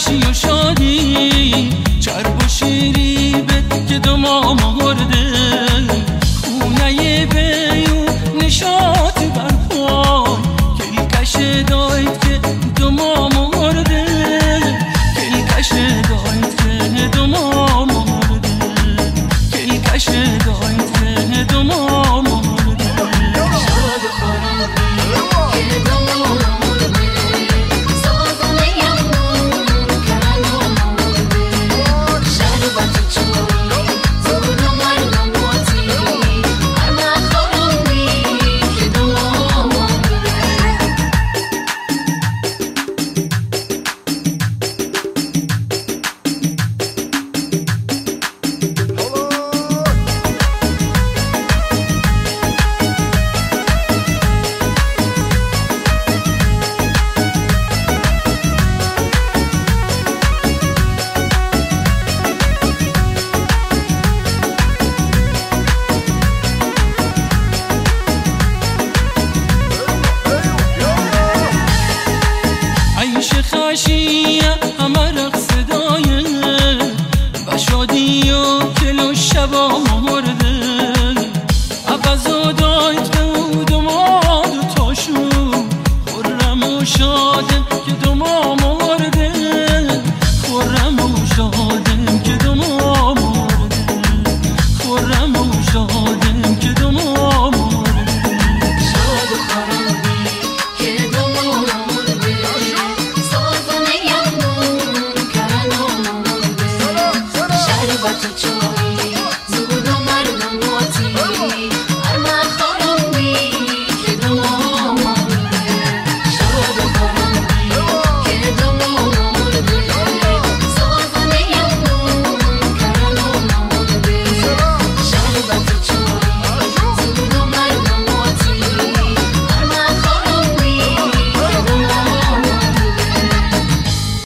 是有时 می‌گیره همه رقص دایه. و شادی و دل